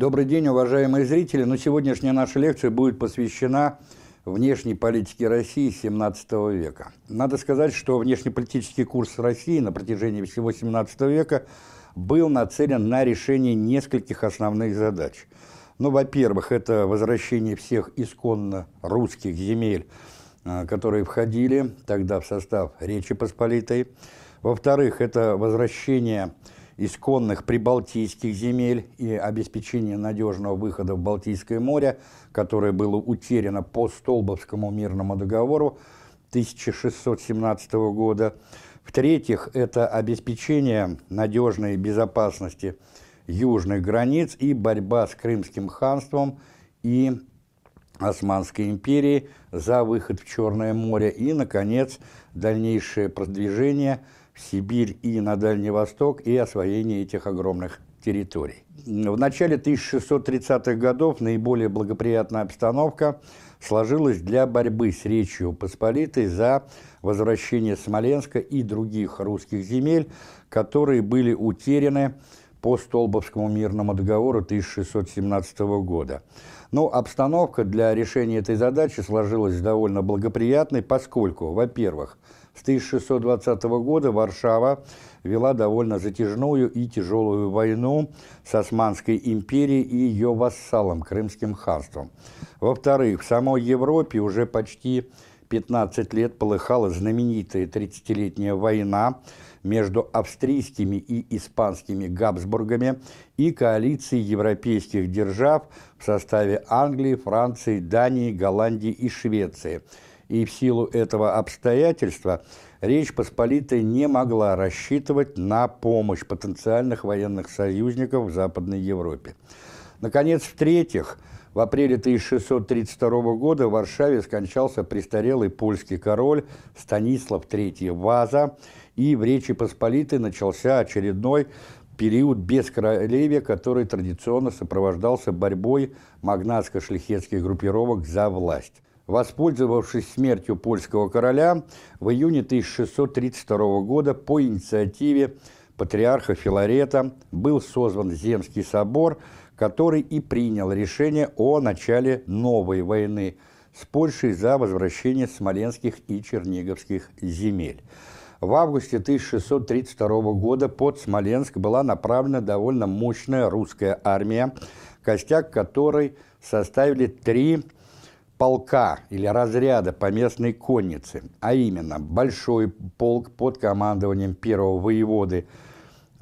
Добрый день, уважаемые зрители. Ну, сегодняшняя наша лекция будет посвящена внешней политике России XVII века. Надо сказать, что внешнеполитический курс России на протяжении всего XVII века был нацелен на решение нескольких основных задач. Ну, во-первых, это возвращение всех исконно русских земель, а, которые входили тогда в состав Речи Посполитой. Во-вторых, это возвращение исконных прибалтийских земель и обеспечение надежного выхода в Балтийское море, которое было утеряно по Столбовскому мирному договору 1617 года. В-третьих, это обеспечение надежной безопасности южных границ и борьба с Крымским ханством и Османской империей за выход в Черное море. И, наконец, дальнейшее продвижение – Сибирь и на Дальний Восток и освоение этих огромных территорий. В начале 1630-х годов наиболее благоприятная обстановка сложилась для борьбы с Речью Посполитой за возвращение Смоленска и других русских земель, которые были утеряны по Столбовскому мирному договору 1617 года. Но обстановка для решения этой задачи сложилась довольно благоприятной, поскольку, во-первых, с 1620 года Варшава вела довольно затяжную и тяжелую войну с Османской империей и ее вассалом, Крымским ханством. Во-вторых, в самой Европе уже почти 15 лет полыхала знаменитая 30-летняя война между австрийскими и испанскими Габсбургами и коалицией европейских держав в составе Англии, Франции, Дании, Голландии и Швеции – и в силу этого обстоятельства Речь Посполитая не могла рассчитывать на помощь потенциальных военных союзников в Западной Европе. Наконец, в-третьих, в апреле 1632 года в Варшаве скончался престарелый польский король Станислав III Ваза, и в Речи Посполитой начался очередной период бескоролевья, который традиционно сопровождался борьбой магнатско-шляхетских группировок за власть. Воспользовавшись смертью польского короля, в июне 1632 года по инициативе патриарха Филарета был созван Земский собор, который и принял решение о начале новой войны с Польшей за возвращение смоленских и черниговских земель. В августе 1632 года под Смоленск была направлена довольно мощная русская армия, костяк которой составили три полка или разряда по местной коннице, а именно большой полк под командованием первого воеводы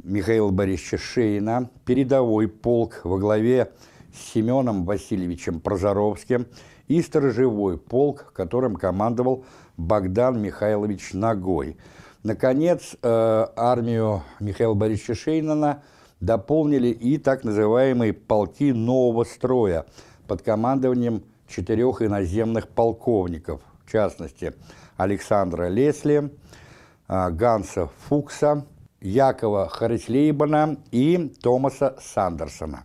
Михаила Борисовича Шейна, передовой полк во главе с Семеном Васильевичем Прозоровским и сторожевой полк, которым командовал Богдан Михайлович Ногой. Наконец, э, армию Михаила Борисовича Шейнана дополнили и так называемые полки нового строя под командованием четырех иноземных полковников, в частности, Александра Лесли, а, Ганса Фукса, Якова Харислейбана и Томаса Сандерсона.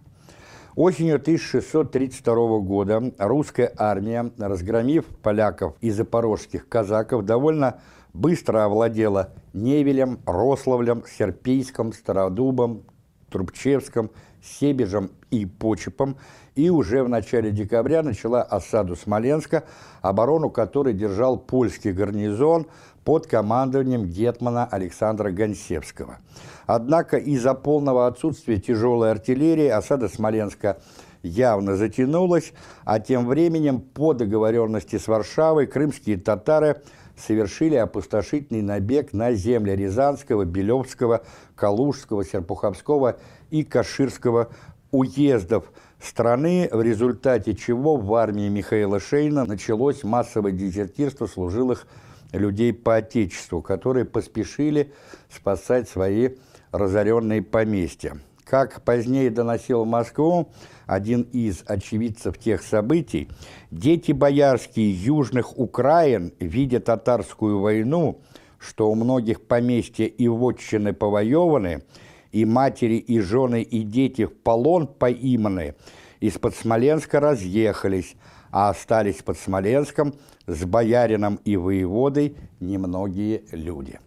Осенью 1632 года русская армия, разгромив поляков и запорожских казаков, довольно быстро овладела Невелем, Рославлем, Серпийском, Стародубом, Трубчевском, Себежем и Почепом и уже в начале декабря начала осаду Смоленска, оборону которой держал польский гарнизон под командованием гетмана Александра Гонсевского. Однако из-за полного отсутствия тяжелой артиллерии осада Смоленска явно затянулась, а тем временем по договоренности с Варшавой крымские татары совершили опустошительный набег на земли Рязанского, Белевского, Калужского, Серпуховского и Каширского уездов страны, в результате чего в армии Михаила Шейна началось массовое дезертирство служилых людей по Отечеству, которые поспешили спасать свои разоренные поместья. Как позднее доносил в Москву один из очевидцев тех событий, дети боярские южных Украин, видя татарскую войну, что у многих поместья и вотчины повоеваны, и матери, и жены, и дети в полон поиманы, из-под Смоленска разъехались, а остались под Смоленском с боярином и воеводой немногие люди.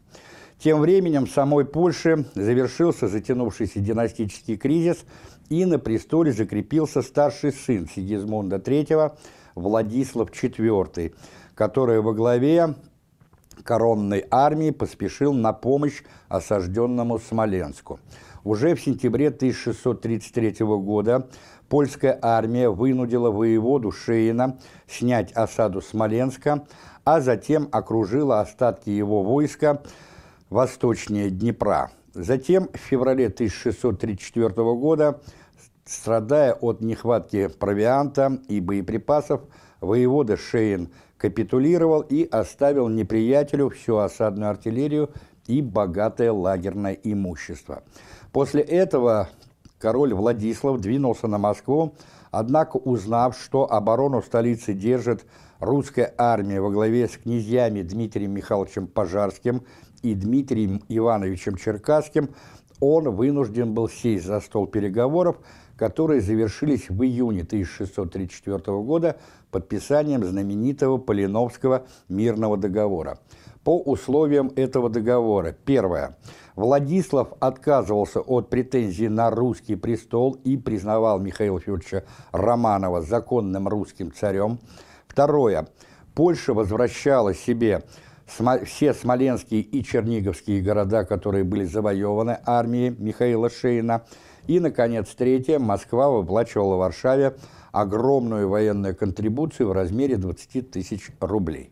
Тем временем в самой Польше завершился затянувшийся династический кризис, и на престоле закрепился старший сын Сигизмунда III Владислав IV, который во главе коронной армии поспешил на помощь осажденному Смоленску. Уже в сентябре 1633 года польская армия вынудила воеводу Шейна снять осаду Смоленска, а затем окружила остатки его войска восточнее Днепра. Затем в феврале 1634 года, страдая от нехватки провианта и боеприпасов, воевода Шейн капитулировал и оставил неприятелю всю осадную артиллерию и богатое лагерное имущество. После этого король Владислав двинулся на Москву, однако узнав, что оборону столицы держит русская армия во главе с князьями Дмитрием Михайловичем Пожарским и Дмитрием Ивановичем Черкасским, он вынужден был сесть за стол переговоров, которые завершились в июне 1634 года подписанием знаменитого Полиновского мирного договора. По условиям этого договора, первое, Владислав отказывался от претензий на русский престол и признавал Михаила Федоровича Романова законным русским царем. Второе, Польша возвращала себе все смоленские и черниговские города, которые были завоеваны армией Михаила Шейна. И, наконец, третье, Москва выплачивала Варшаве огромную военную контрибуцию в размере 20 тысяч рублей.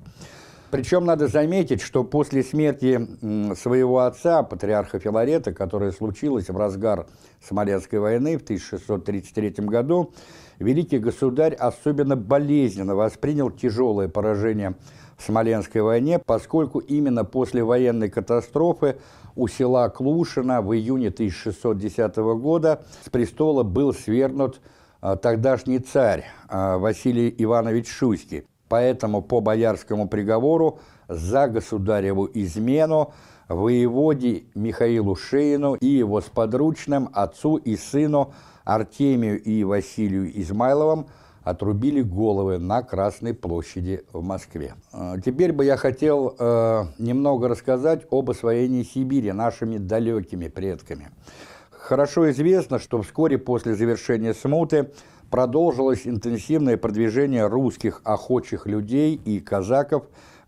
Причем надо заметить, что после смерти своего отца, патриарха Филарета, которая случилась в разгар Смоленской войны в 1633 году, великий государь особенно болезненно воспринял тяжелое поражение в Смоленской войне, поскольку именно после военной катастрофы у села Клушина в июне 1610 года с престола был свергнут а, тогдашний царь а, Василий Иванович Шуйский. Поэтому по боярскому приговору за государеву измену воеводе Михаилу Шейну и его сподручным отцу и сыну Артемию и Василию Измайловым отрубили головы на Красной площади в Москве. А, теперь бы я хотел э, немного рассказать об освоении Сибири нашими далекими предками. Хорошо известно, что вскоре после завершения смуты продолжилось интенсивное продвижение русских охочих людей и казаков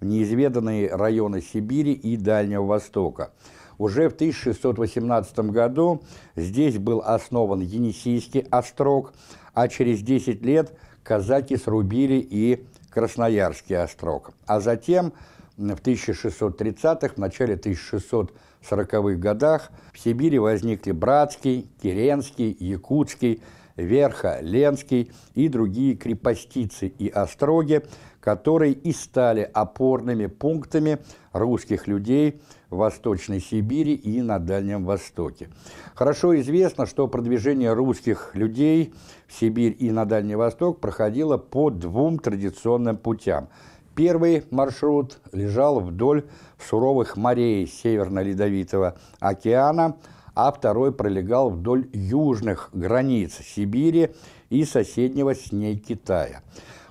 неизведанные районы Сибири и Дальнего Востока. Уже в 1618 году здесь был основан Енисейский острог, а через 10 лет казаки срубили и Красноярский острог. А затем в 1630-х, в начале 1640-х 40-х годах в Сибири возникли Братский, Киренский, Якутский, Верха, Ленский и другие крепостицы и остроги, которые и стали опорными пунктами русских людей в Восточной Сибири и на Дальнем Востоке. Хорошо известно, что продвижение русских людей в Сибирь и на Дальний Восток проходило по двум традиционным путям – Первый маршрут лежал вдоль суровых морей Северно-Ледовитого океана, а второй пролегал вдоль южных границ Сибири и соседнего с ней Китая.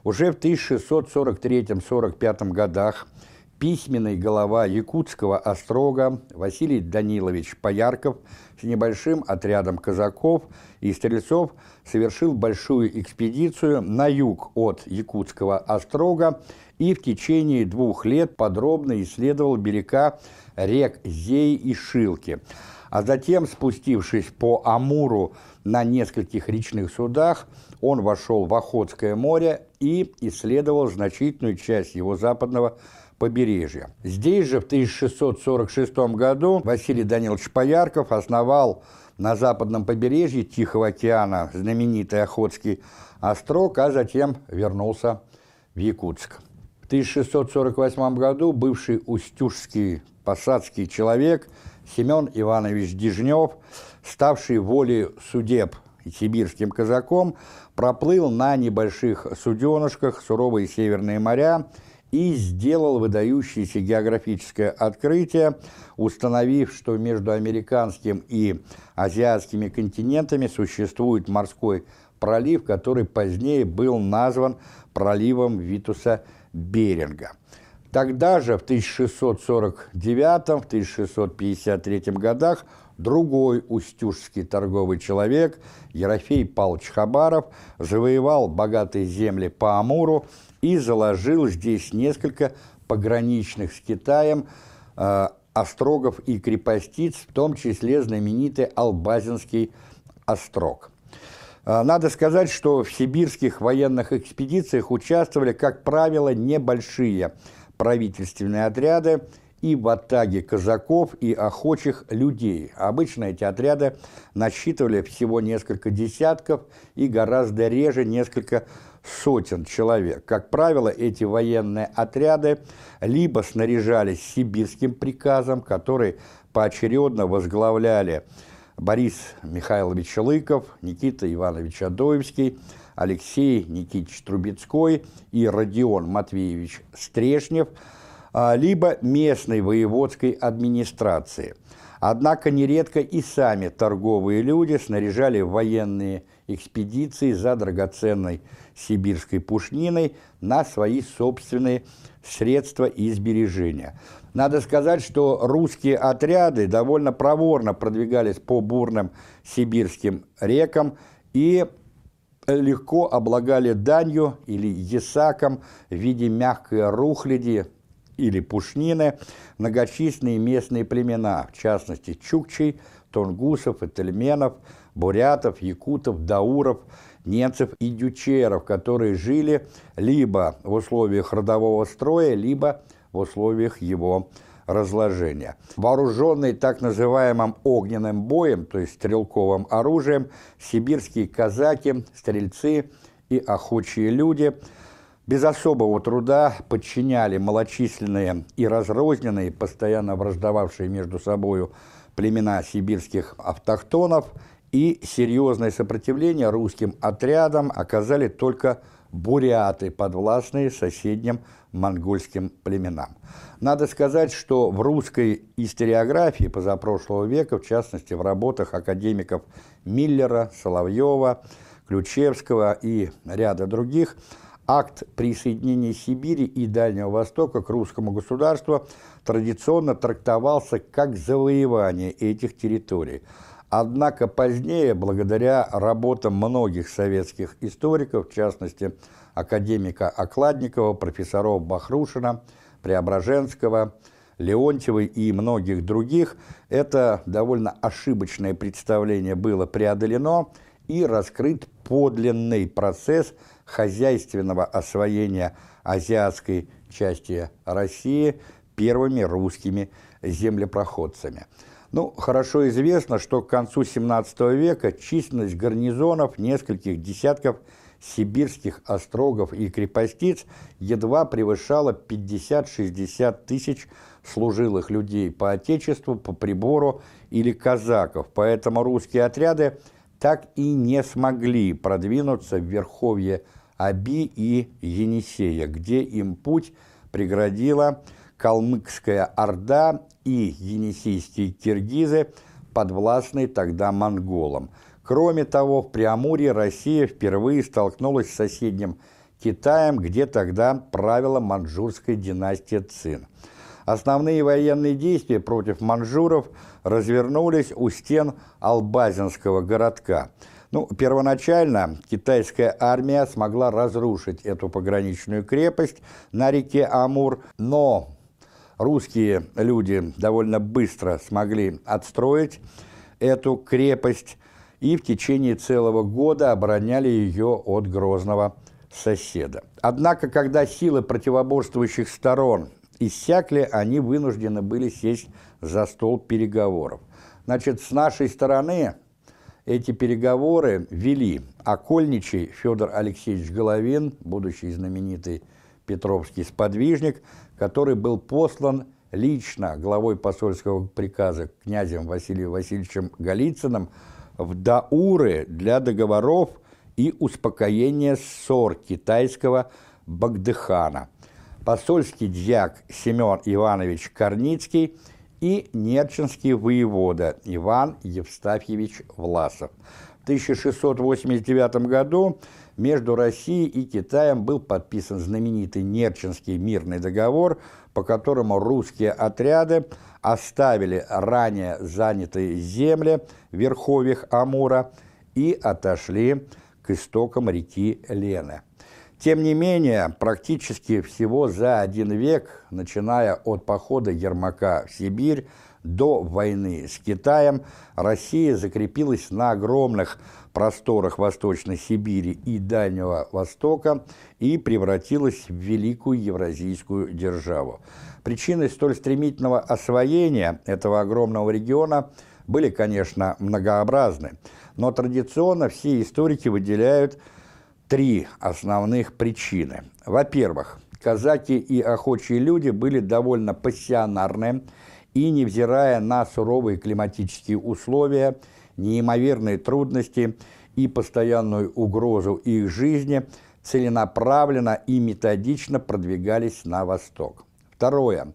Уже в 1643-45 годах письменный голова якутского острога Василий Данилович Поярков с небольшим отрядом казаков и стрельцов совершил большую экспедицию на юг от якутского острога и в течение двух лет подробно исследовал берега рек Зей и Шилки. А затем, спустившись по Амуру на нескольких речных судах, он вошел в Охотское море и исследовал значительную часть его западного побережья. Здесь же в 1646 году Василий Данилович Поярков основал на западном побережье Тихого океана знаменитый Охотский острог, а затем вернулся в Якутск. В 1648 году бывший устюжский посадский человек Семен Иванович Дежнев, ставший волей судеб сибирским казаком, проплыл на небольших суденышках суровые северные моря и сделал выдающееся географическое открытие, установив, что между американским и азиатскими континентами существует морской пролив, который позднее был назван проливом Витуса Беринга. Тогда же, в 1649-1653 годах, другой устюжский торговый человек, Ерофей Павлович Хабаров, завоевал богатые земли по Амуру и заложил здесь несколько пограничных с Китаем э, острогов и крепостиц, в том числе знаменитый Албазинский острог. Э, надо сказать, что в сибирских военных экспедициях участвовали, как правило, небольшие правительственные отряды и в атаге казаков и охочих людей. Обычно эти отряды насчитывали всего несколько десятков и гораздо реже несколько сотен человек. Как правило, эти военные отряды либо снаряжались сибирским приказом, который поочередно возглавляли Борис Михайлович Лыков, Никита Иванович Адоевский, Алексей Никитич Трубецкой и Родион Матвеевич Стрешнев, либо местной воеводской администрации. Однако нередко и сами торговые люди снаряжали военные экспедиции за драгоценной сибирской пушниной на свои собственные средства и сбережения. Надо сказать, что русские отряды довольно проворно продвигались по бурным сибирским рекам и легко облагали данью или ясаком в виде мягкой рухляди или пушнины многочисленные местные племена, в частности чукчей, тунгусов, этельменов, бурятов, якутов, дауров, немцев и дючеров, которые жили либо в условиях родового строя, либо в условиях его разложения. Вооруженные так называемым огненным боем, то есть стрелковым оружием, сибирские казаки, стрельцы и охочие люди без особого труда подчиняли малочисленные и разрозненные, постоянно враждовавшие между собою племена сибирских автохтонов и серьезное сопротивление русским отрядам оказали только буряты, подвластные соседним монгольским племенам. Надо сказать, что в русской историографии позапрошлого века, в частности в работах академиков Миллера, Соловьева, Ключевского и ряда других, акт присоединения Сибири и Дальнего Востока к русскому государству традиционно трактовался как завоевание этих территорий – Однако позднее, благодаря работам многих советских историков, в частности, академика Окладникова, профессоров Бахрушина, Преображенского, Леонтьева и многих других, это довольно ошибочное представление было преодолено и раскрыт подлинный процесс хозяйственного освоения азиатской части России первыми русскими землепроходцами – ну, хорошо известно, что к концу XVII века численность гарнизонов нескольких десятков сибирских острогов и крепостиц едва превышала 50-60 тысяч служилых людей по отечеству, по прибору или казаков, поэтому русские отряды так и не смогли продвинуться в верховье Аби и Енисея, где им путь преградила Калмыкская Орда и енисейские киргизы, подвластные тогда монголам. Кроме того, в Преамурье Россия впервые столкнулась с соседним Китаем, где тогда правила манчжурская династия Цин. Основные военные действия против манжуров развернулись у стен Албазинского городка. Ну, первоначально китайская армия смогла разрушить эту пограничную крепость на реке Амур, но русские люди довольно быстро смогли отстроить эту крепость и в течение целого года обороняли ее от грозного соседа. Однако, когда силы противоборствующих сторон иссякли, они вынуждены были сесть за стол переговоров. Значит, с нашей стороны эти переговоры вели окольничий Федор Алексеевич Головин, будущий знаменитый петровский сподвижник, который был послан лично главой посольского приказа князем Василием Васильевичем Голицыным в Дауры для договоров и успокоения ссор китайского Багдыхана. Посольский дьяк Семен Иванович Корницкий и нерчинский воевода Иван Евстафьевич Власов. В 1689 году между Россией и Китаем был подписан знаменитый Нерчинский мирный договор, по которому русские отряды оставили ранее занятые земли в верховьях Амура и отошли к истокам реки Лены. Тем не менее, практически всего за один век, начиная от похода Ермака в Сибирь до войны с Китаем, Россия закрепилась на огромных просторах Восточной Сибири и Дальнего Востока и превратилась в великую евразийскую державу. Причиной столь стремительного освоения этого огромного региона были, конечно, многообразны, но традиционно все историки выделяют три основных причины. Во-первых, казаки и охочие люди были довольно пассионарны и, невзирая на суровые климатические условия, неимоверные трудности и постоянную угрозу их жизни, целенаправленно и методично продвигались на восток. Второе.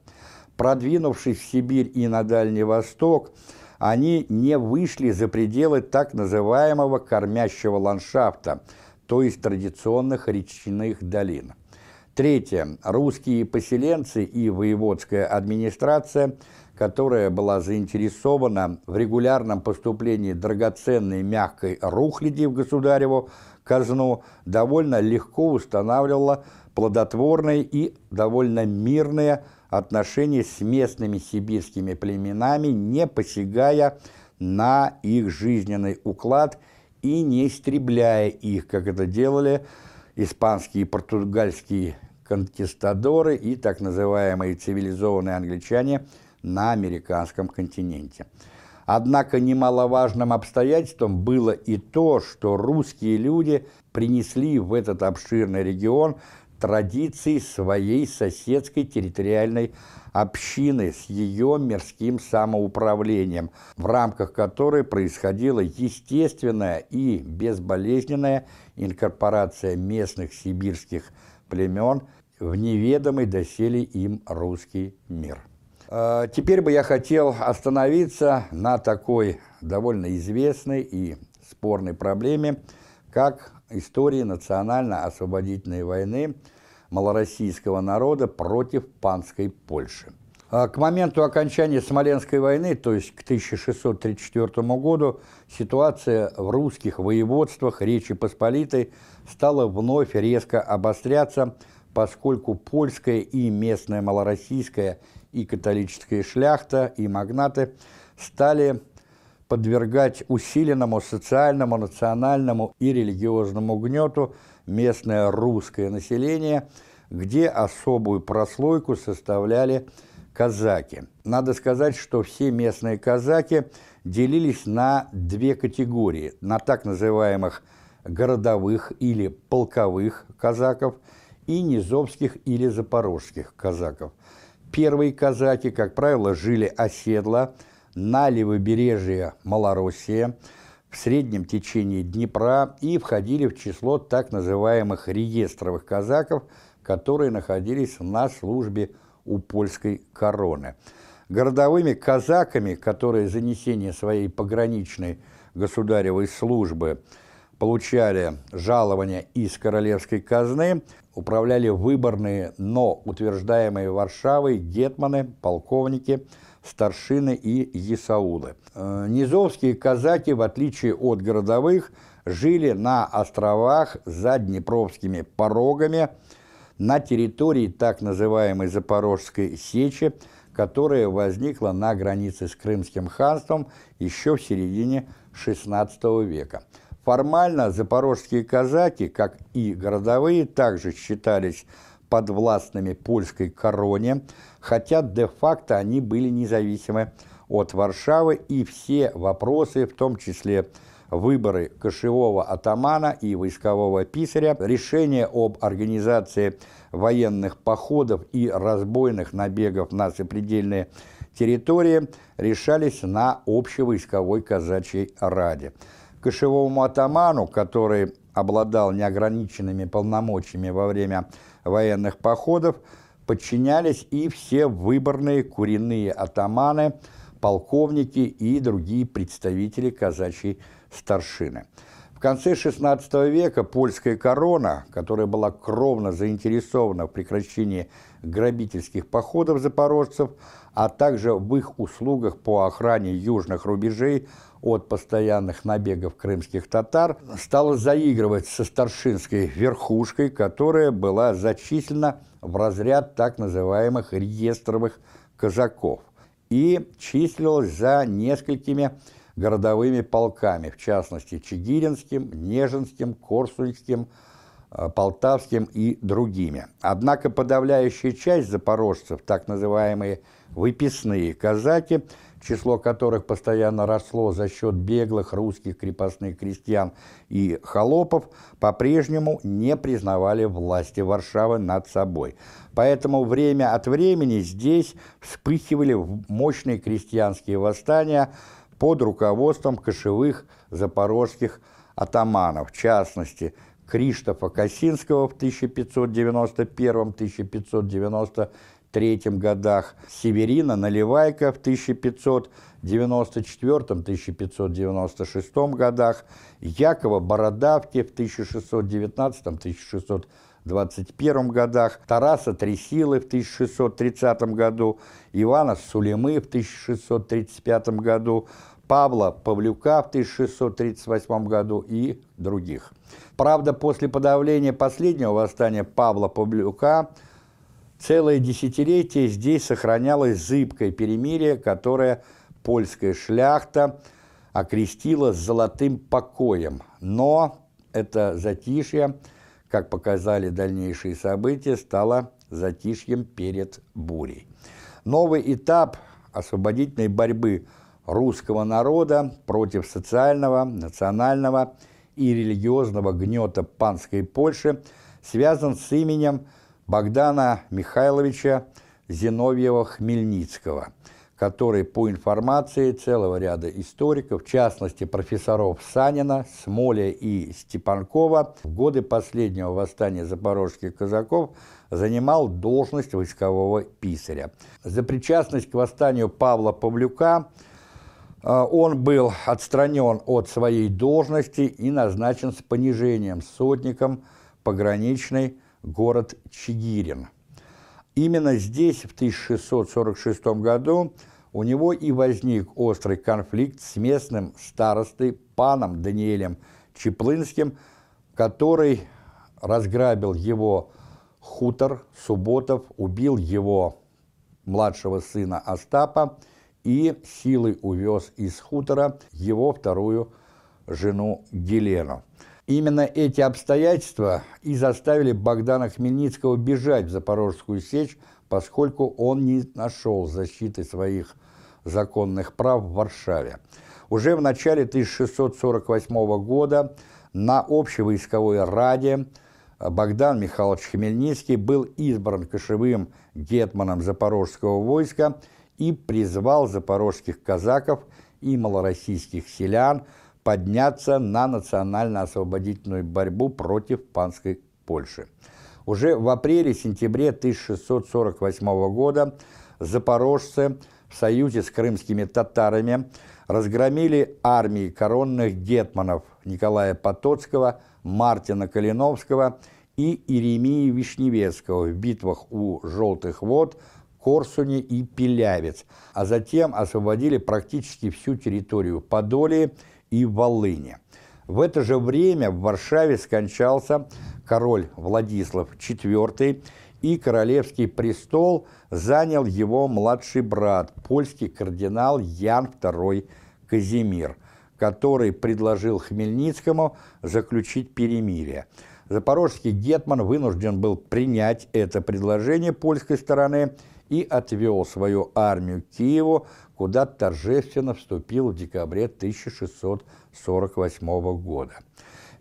Продвинувшись в Сибирь и на Дальний Восток, они не вышли за пределы так называемого кормящего ландшафта, то есть традиционных речных долин. Третье. Русские поселенцы и воеводская администрация, которая была заинтересована в регулярном поступлении драгоценной мягкой рухляди в государеву казну, довольно легко устанавливала плодотворные и довольно мирные отношения с местными сибирскими племенами, не посягая на их жизненный уклад и не истребляя их, как это делали испанские и португальские конкистадоры и так называемые цивилизованные англичане на американском континенте. Однако немаловажным обстоятельством было и то, что русские люди принесли в этот обширный регион традиции своей соседской территориальной общины с ее мирским самоуправлением, в рамках которой происходила естественная и безболезненная инкорпорация местных сибирских племен в неведомый доселе им русский мир. А, теперь бы я хотел остановиться на такой довольно известной и спорной проблеме, как истории национально-освободительной войны малороссийского народа против панской Польши. А к моменту окончания Смоленской войны, то есть к 1634 году, ситуация в русских воеводствах Речи Посполитой стала вновь резко обостряться, поскольку польская и местная малороссийская и католическая шляхта и магнаты стали подвергать усиленному социальному, национальному и религиозному гнету местное русское население, где особую прослойку составляли казаки. Надо сказать, что все местные казаки делились на две категории, на так называемых городовых или полковых казаков и низовских или запорожских казаков. Первые казаки, как правило, жили оседло, на левобережье Малороссия в среднем течении Днепра и входили в число так называемых реестровых казаков, которые находились на службе у польской короны. Городовыми казаками, которые за несение своей пограничной государевой службы получали жалования из королевской казны, управляли выборные, но утверждаемые Варшавой гетманы, полковники – старшины и есаулы. Э, низовские казаки, в отличие от городовых, жили на островах за Днепровскими порогами на территории так называемой Запорожской сечи, которая возникла на границе с Крымским ханством еще в середине XVI века. Формально запорожские казаки, как и городовые, также считались подвластными польской короне, хотя де-факто они были независимы от Варшавы, и все вопросы, в том числе выборы кошевого атамана и войскового писаря, решение об организации военных походов и разбойных набегов на сопредельные территории решались на общевойсковой казачьей раде. Кошевому атаману, который обладал неограниченными полномочиями во время военных походов, подчинялись и все выборные куриные атаманы, полковники и другие представители казачьей старшины. В конце XVI века польская корона, которая была кровно заинтересована в прекращении грабительских походов запорожцев, а также в их услугах по охране южных рубежей от постоянных набегов крымских татар, стала заигрывать со старшинской верхушкой, которая была зачислена в разряд так называемых реестровых казаков и числилась за несколькими городовыми полками, в частности Чигиринским, Нежинским, Корсунским, э, Полтавским и другими. Однако подавляющая часть запорожцев, так называемые выписные казаки, число которых постоянно росло за счет беглых русских крепостных крестьян и холопов, по-прежнему не признавали власти Варшавы над собой. Поэтому время от времени здесь вспыхивали мощные крестьянские восстания под руководством кошевых запорожских атаманов, в частности, Криштофа Косинского в 1591-1593 1593 годах, Северина Наливайка в 1594-1596 годах, Якова Бородавки в 1619-1621 годах, Тараса Тресилы в 1630 году, Ивана Сулемы в 1635 году, Павла Павлюка в 1638 году и других. Правда, после подавления последнего восстания Павла Павлюка – Целое десятилетие здесь сохранялось зыбкое перемирие, которое польская шляхта окрестила золотым покоем. Но это затишье, как показали дальнейшие события, стало затишьем перед бурей. Новый этап освободительной борьбы русского народа против социального, национального и религиозного гнета панской Польши связан с именем Богдана Михайловича Зиновьева-Хмельницкого, который, по информации целого ряда историков, в частности профессоров Санина, Смоля и Степанкова, в годы последнего восстания запорожских казаков занимал должность войскового писаря. За причастность к восстанию Павла Павлюка э, он был отстранен от своей должности и назначен с понижением сотником пограничной город Чигирин. Именно здесь, в 1646 году, у него и возник острый конфликт с местным старостой паном Даниэлем Чеплынским, который разграбил его хутор Субботов, убил его младшего сына Остапа и силой увез из хутора его вторую жену Гелену. Именно эти обстоятельства и заставили Богдана Хмельницкого бежать в Запорожскую сечь, поскольку он не нашел защиты своих законных прав в Варшаве. Уже в начале 1648 года на общевойсковой раде Богдан Михайлович Хмельницкий был избран кошевым гетманом запорожского войска и призвал запорожских казаков и малороссийских селян – подняться на национально-освободительную борьбу против панской Польши. Уже в апреле-сентябре 1648 года запорожцы в союзе с крымскими татарами разгромили армии коронных гетманов Николая Потоцкого, Мартина Калиновского и Иеремии Вишневецкого в битвах у Желтых вод, Корсуни и Пилявец, а затем освободили практически всю территорию Подолии и Волыни. В это же время в Варшаве скончался король Владислав IV, и королевский престол занял его младший брат, польский кардинал Ян II Казимир, который предложил Хмельницкому заключить перемирие. Запорожский гетман вынужден был принять это предложение польской стороны и отвел свою армию к Киеву, куда торжественно вступил в декабре 1648 года.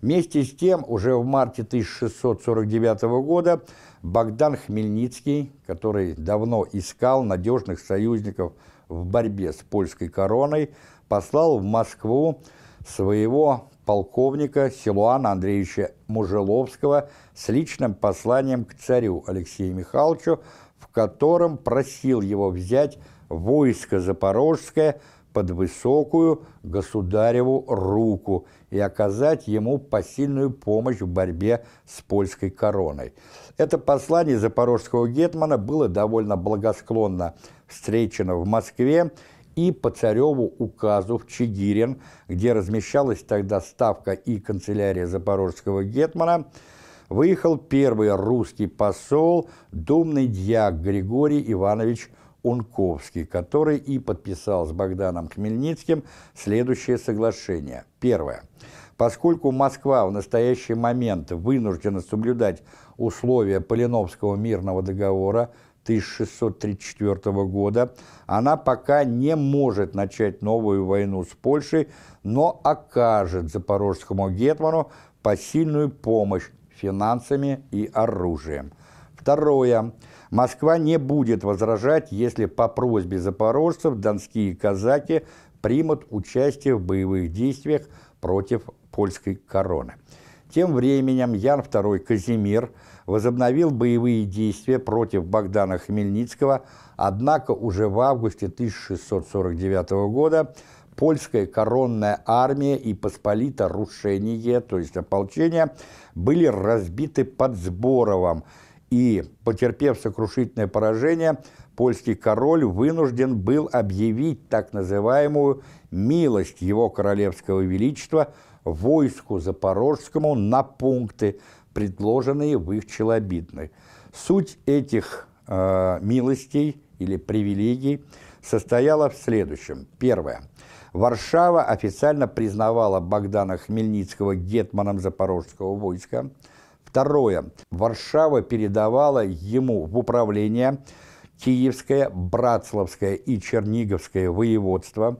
Вместе с тем, уже в марте 1649 года Богдан Хмельницкий, который давно искал надежных союзников в борьбе с польской короной, послал в Москву своего полковника Силуана Андреевича Мужеловского с личным посланием к царю Алексею Михайловичу, в котором просил его взять войско Запорожское под высокую государеву руку и оказать ему посильную помощь в борьбе с польской короной. Это послание запорожского гетмана было довольно благосклонно встречено в Москве и по цареву указу в Чигирин, где размещалась тогда ставка и канцелярия запорожского гетмана, выехал первый русский посол, думный дьяк Григорий Иванович Унковский, который и подписал с Богданом Хмельницким следующее соглашение. Первое. Поскольку Москва в настоящий момент вынуждена соблюдать условия Полиновского мирного договора 1634 года, она пока не может начать новую войну с Польшей, но окажет запорожскому гетману посильную помощь финансами и оружием. Второе. Москва не будет возражать, если по просьбе запорожцев донские казаки примут участие в боевых действиях против польской короны. Тем временем Ян II Казимир возобновил боевые действия против Богдана Хмельницкого, однако уже в августе 1649 года польская коронная армия и посполито рушение, то есть ополчение, были разбиты под Сборовом, и, потерпев сокрушительное поражение, польский король вынужден был объявить так называемую «милость его королевского величества» войску запорожскому на пункты, предложенные в их челобитной. Суть этих э, милостей или привилегий состояла в следующем. Первое. Варшава официально признавала Богдана Хмельницкого гетманом запорожского войска. Второе. Варшава передавала ему в управление Киевское, Братславское и Черниговское воеводство.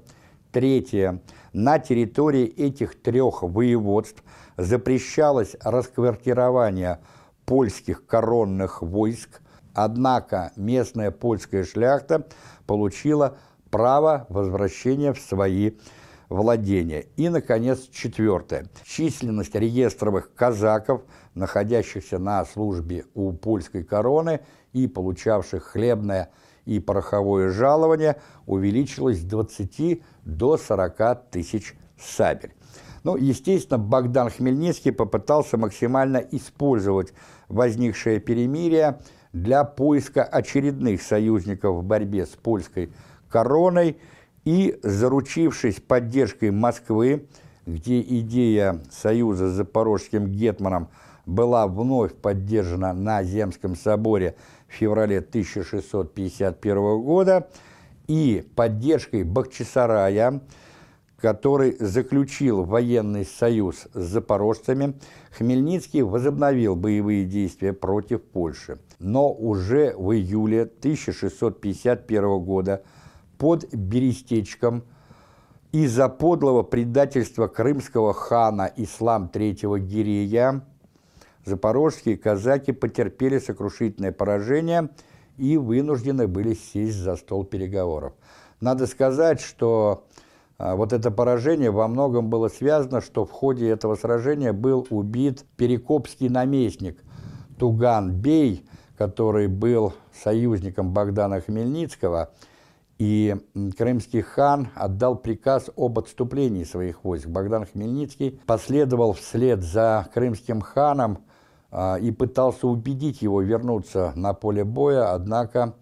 Третье. На территории этих трех воеводств запрещалось расквартирование польских коронных войск, однако местная польская шляхта получила право возвращения в свои владения. И, наконец, четвертое. Численность реестровых казаков, находящихся на службе у польской короны и получавших хлебное и пороховое жалование, увеличилась с 20 до 40 тысяч сабель. Ну, естественно, Богдан Хмельницкий попытался максимально использовать возникшее перемирие для поиска очередных союзников в борьбе с польской короной и, заручившись поддержкой Москвы, где идея союза с запорожским гетманом была вновь поддержана на Земском соборе в феврале 1651 года, и поддержкой Бахчисарая, который заключил военный союз с запорожцами, Хмельницкий возобновил боевые действия против Польши. Но уже в июле 1651 года под Берестечком из-за подлого предательства крымского хана Ислам III Гирея запорожские казаки потерпели сокрушительное поражение и вынуждены были сесть за стол переговоров. Надо сказать, что а, вот это поражение во многом было связано, что в ходе этого сражения был убит перекопский наместник Туган Бей, который был союзником Богдана Хмельницкого – и крымский хан отдал приказ об отступлении своих войск. Богдан Хмельницкий последовал вслед за крымским ханом а, и пытался убедить его вернуться на поле боя, однако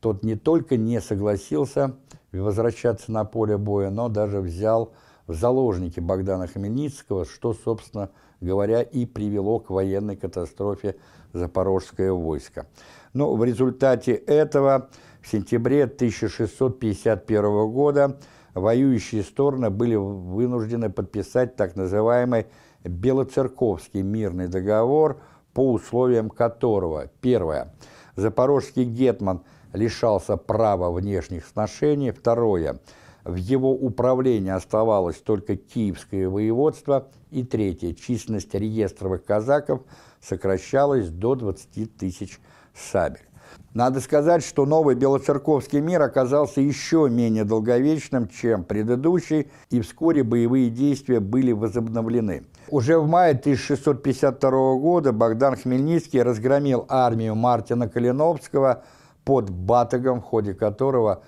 тот не только не согласился возвращаться на поле боя, но даже взял в заложники Богдана Хмельницкого, что, собственно говоря, и привело к военной катастрофе запорожское войско. Но в результате этого в сентябре 1651 года воюющие стороны были вынуждены подписать так называемый Белоцерковский мирный договор, по условиям которого, первое, запорожский гетман лишался права внешних сношений, второе, в его управлении оставалось только Киевское воеводство, и третье, численность реестровых казаков сокращалась до 20 тысяч сабель. Надо сказать, что новый Белоцерковский мир оказался еще менее долговечным, чем предыдущий, и вскоре боевые действия были возобновлены. Уже в мае 1652 года Богдан Хмельницкий разгромил армию Мартина Калиновского под Батагом, в ходе которого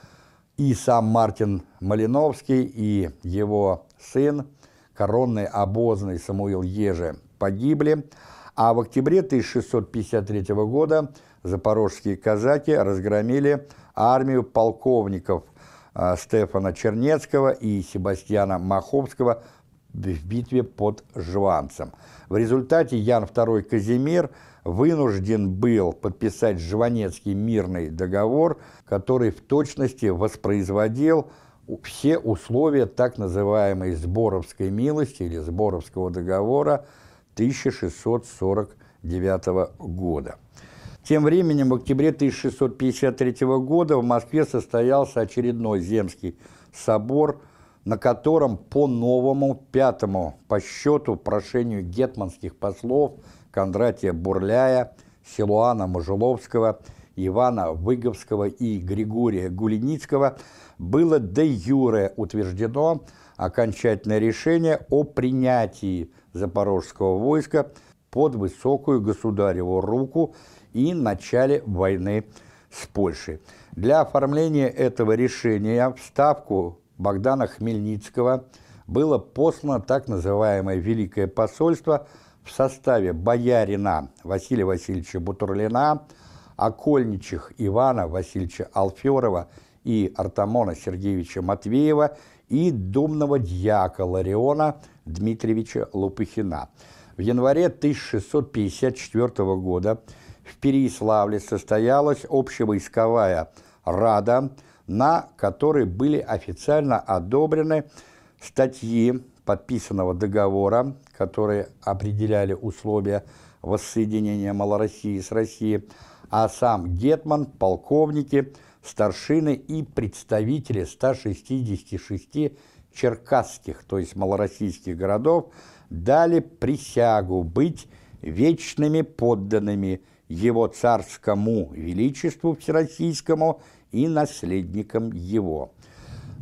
И сам Мартин Малиновский, и его сын, коронный обозный Самуил Еже, погибли, а в октябре 1653 года запорожские казаки разгромили армию полковников а, Стефана Чернецкого и Себастьяна Маховского в битве под Жванцем. В результате Ян II Казимир вынужден был подписать Жванецкий мирный договор, который в точности воспроизводил все условия так называемой Сборовской милости или Сборовского договора 1649 года. Тем временем в октябре 1653 года в Москве состоялся очередной Земский собор, на котором по новому, пятому по счету прошению гетманских послов Кондратия Бурляя, Силуана Можеловского, Ивана Выговского и Григория Гулиницкого было де юре утверждено окончательное решение о принятии запорожского войска под высокую государеву руку и начале войны с Польшей. Для оформления этого решения в Ставку Богдана Хмельницкого было послано так называемое Великое посольство в составе боярина Василия Васильевича Бутурлина, окольничих Ивана Васильевича Алферова и Артамона Сергеевича Матвеева и думного дьяка Лариона Дмитриевича Лупыхина. В январе 1654 года в Переяславле состоялась общевойсковая рада, на которой были официально одобрены статьи подписанного договора, которые определяли условия воссоединения Малороссии с Россией, а сам Гетман, полковники, старшины и представители 166 черкасских, то есть малороссийских городов, дали присягу быть вечными подданными его царскому величеству всероссийскому и наследником его.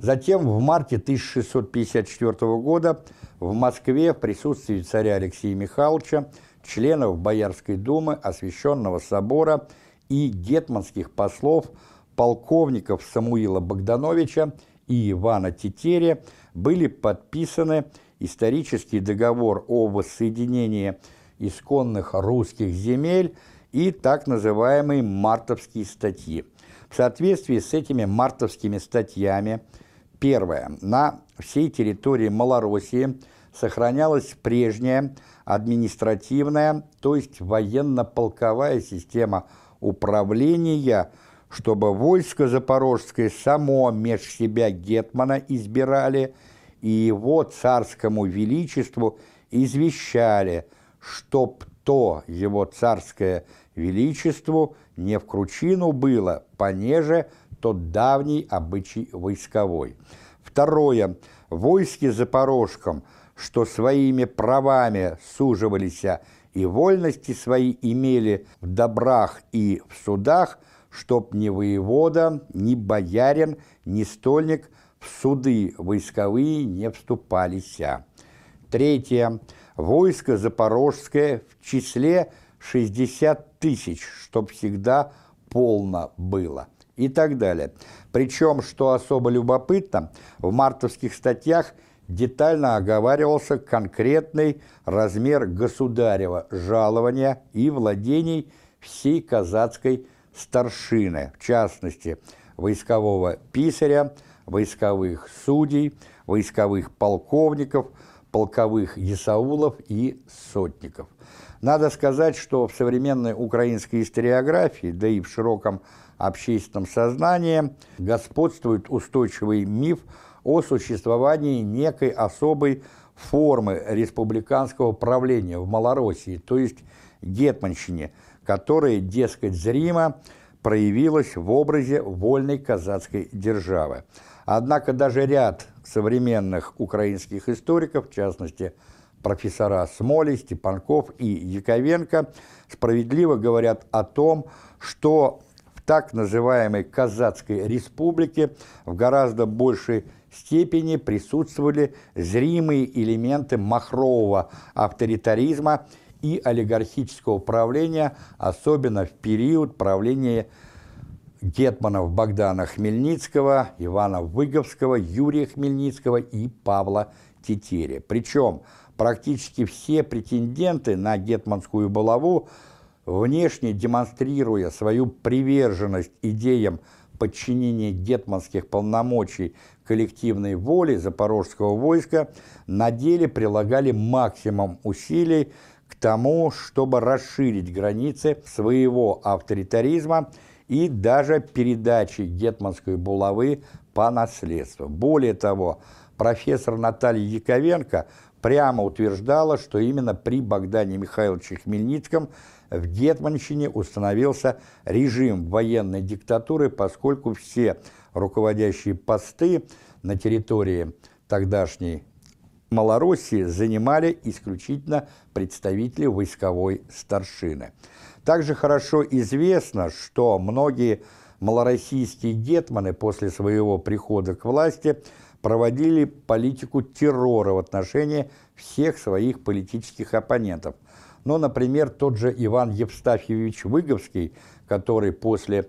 Затем в марте 1654 года в Москве в присутствии царя Алексея Михайловича, членов Боярской думы, Освященного собора и гетманских послов, полковников Самуила Богдановича и Ивана Тетеря были подписаны исторический договор о воссоединении исконных русских земель и так называемые мартовские статьи. В соответствии с этими мартовскими статьями, первое, на всей территории Малороссии сохранялась прежняя административная, то есть военно-полковая система управления, чтобы войско запорожское само меж себя гетмана избирали и его царскому величеству извещали, чтоб то его царское величеству не в кручину было, понеже тот давний обычай войсковой. Второе. Войски запорожком, что своими правами суживались и вольности свои имели в добрах и в судах, чтоб ни воевода, ни боярин, ни стольник в суды войсковые не вступались. Третье. Войско запорожское в числе 60 тысяч, чтоб всегда полно было и так далее. Причем, что особо любопытно, в мартовских статьях детально оговаривался конкретный размер государева жалования и владений всей казацкой старшины, в частности, войскового писаря, войсковых судей, войсковых полковников, полковых есаулов и сотников. Надо сказать, что в современной украинской историографии, да и в широком общественном сознании, господствует устойчивый миф о существовании некой особой формы республиканского правления в Малороссии, то есть гетманщине, которая, дескать, зримо проявилась в образе вольной казацкой державы. Однако даже ряд современных украинских историков, в частности, профессора Смоли, Степанков и Яковенко справедливо говорят о том, что в так называемой Казацкой республике в гораздо большей степени присутствовали зримые элементы махрового авторитаризма и олигархического правления, особенно в период правления гетманов Богдана Хмельницкого, Ивана Выговского, Юрия Хмельницкого и Павла Тетери. Причем практически все претенденты на гетманскую булаву, внешне демонстрируя свою приверженность идеям подчинения гетманских полномочий коллективной воле запорожского войска, на деле прилагали максимум усилий к тому, чтобы расширить границы своего авторитаризма и даже передачи гетманской булавы по наследству. Более того, профессор Наталья Яковенко прямо утверждала, что именно при Богдане Михайловиче Хмельницком в Гетманщине установился режим военной диктатуры, поскольку все руководящие посты на территории тогдашней Малороссии занимали исключительно представители войсковой старшины. Также хорошо известно, что многие малороссийские гетманы после своего прихода к власти проводили политику террора в отношении всех своих политических оппонентов. Но, например, тот же Иван Евстафьевич Выговский, который после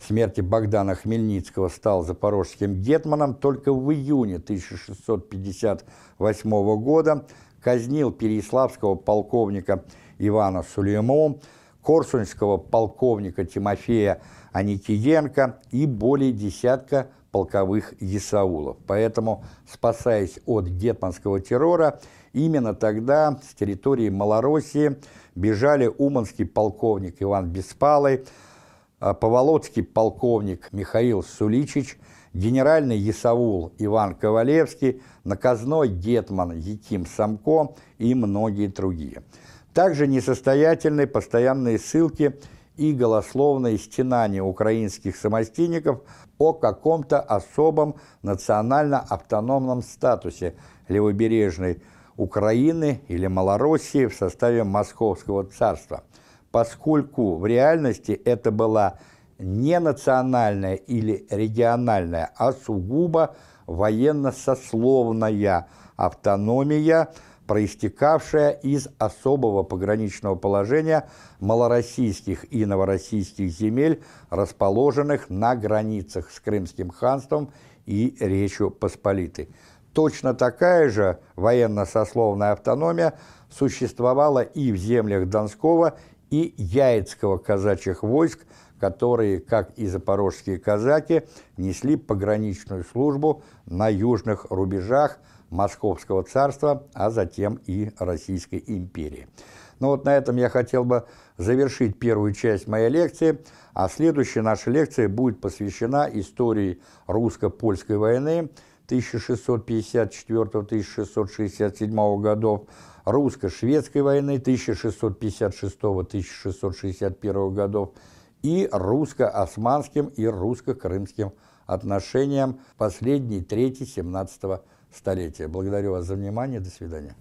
смерти Богдана Хмельницкого стал запорожским гетманом, только в июне 1658 года казнил переяславского полковника Ивана Сулеймова, корсунского полковника Тимофея Аникиенко и более десятка полковых Исаулов. Поэтому, спасаясь от гетманского террора, именно тогда с территории Малороссии бежали уманский полковник Иван Беспалый, а Поволоцкий полковник Михаил Суличич, генеральный Исаул Иван Ковалевский, наказной гетман Яким Самко и многие другие. Также несостоятельны постоянные ссылки и голословные стенания украинских самостийников о каком-то особом национально-автономном статусе левобережной Украины или Малороссии в составе Московского царства, поскольку в реальности это была не национальная или региональная, а сугубо военно-сословная автономия – проистекавшая из особого пограничного положения малороссийских и новороссийских земель, расположенных на границах с Крымским ханством и Речью Посполитой. Точно такая же военно-сословная автономия существовала и в землях Донского и Яицкого казачьих войск, которые, как и запорожские казаки, несли пограничную службу на южных рубежах Московского царства, а затем и Российской империи. Ну вот на этом я хотел бы завершить первую часть моей лекции, а следующая наша лекция будет посвящена истории русско-польской войны 1654-1667 годов, русско-шведской войны 1656-1661 годов и русско-османским и русско-крымским отношениям последней трети 17 столетия. Благодарю вас за внимание. До свидания.